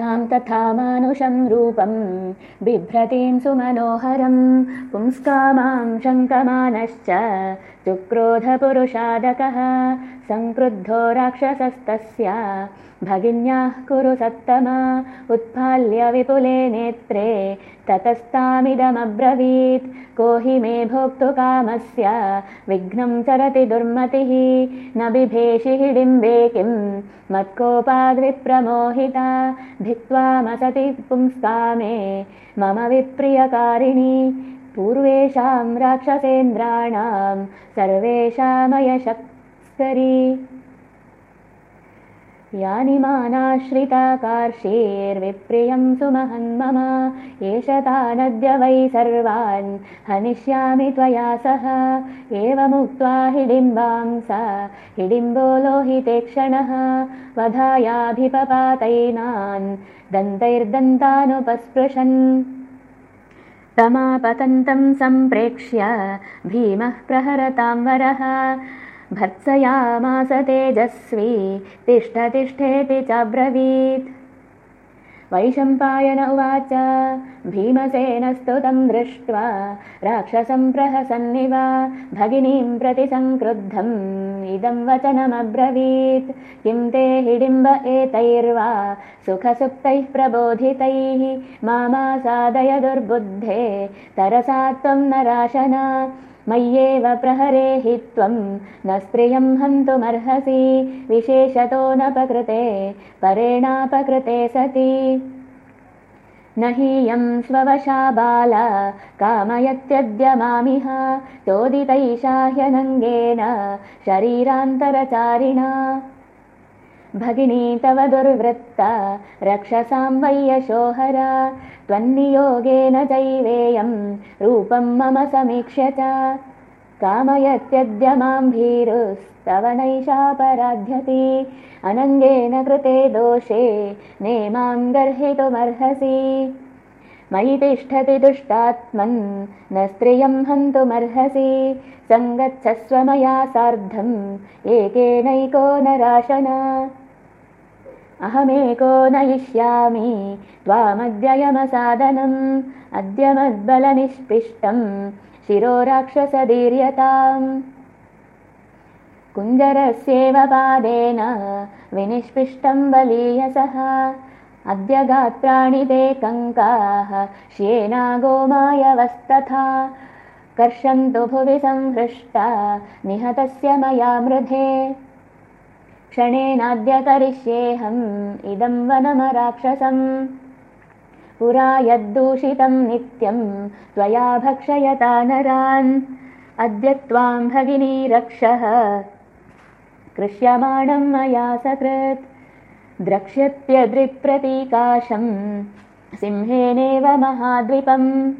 तां तथा मानुषं रूपं बिभ्रतीं सुमनोहरं पुंस्कामां शङ्कमानश्च चुक्रोधपुरुषादकः सङ्क्रुद्धो राक्षसस्तस्य भगिन्याः कुरु सत्तमा उत्फाल्य विपुले नेत्रे ततस्तामिदमब्रवीत् को हि मे भोक्तुकामस्य विघ्नं चरति दुर्मतिः न बिभेषि हिडिम्बे किं मत्कोपाद्विप्रमोहिता धिक्त्वामसति पुंस्कामे। मम विप्रियकारिणी पूर्वेषां राक्षसेन्द्राणां सर्वेषामयशक्स्करी यानि मानाश्रिता कार्षीर्विप्रियं सुमहन्मम एष तानद्य वै सर्वान् हनिष्यामि त्वया सह। एवमुक्त्वा हिडिम्बां सा। हिडिम्बो लोहिते क्षणः। वधायाभिपपातैनान् दन्तैर्दन्तानुपस्पृशन्। तमापतन्तं सम्प्रेक्ष्य भीमः प्रहरतां वरः भर्त्सयामास तेजस्वी तिष्ठ तिष्ठेति चाब्रवीत् वैशम्पायन उवाच भीमसेनस्तु तं दृष्ट्वा राक्षसं प्रहसन्निव भगिनीं प्रति सङ्क्रुद्धम् इदं वचनमब्रवीत्। किं ते हिडिम्ब एतैर्वा सुखसुप्तैः प्रबोधितैः मामासादय दुर्बुद्धे तरसा त्वं नराशना मय्येव प्रहरे हि त्वं। न स्त्रियं हन्तुमर्हसि। विशेषतो नपकृते परेणापकृते सति। न हीयं स्ववशा बाला। कामयत्यद्य मामिह। चोदितैषा ह्यनङ्गेन शरीरान्तरचारिणा भगिनी तव दुर्वृत्ता रक्षसां वय्यशोहर त्वन्नियोगेन चैवेयं रूपं मम समीक्ष्य च। कामयत्यद्य मां भीरुस्तव नैषापराध्यति अनङ्गेन कृते दोषे नेमां गर्हितुमर्हसि। मयि तिष्ठति दुष्टात्मन् न स्त्रियं हन्तुमर्हसि। सङ्गच्छस्व मया सार्धम् एकेनैको नराशन अहमेको नयिष्यामि त्वामद्ययमसादनम् अद्य मद्बलनिष्पिष्टं शिरो राक्षसदीर्यताम् कुञ्जरस्येव पादेन विनिष्पिष्टं बलीयसः अद्य गात्राणि ते कङ्काः श्येना गोमायवस्तथा कर्षन्तु भुवि संहृष्टा निहतस्य मया मृधे क्षणेनाद्य करिष्येऽहम् इदं वनमराक्षसम्। पुरा यद्दूषितं नित्यं त्वया भक्षयता नरान्। अद्य त्वां भगिनी रक्षः। कृष्यमाणं मया सकृत्। द्रक्ष्यत्यदृक्प्रतीकाशं सिंहेनेव महाद्विपम्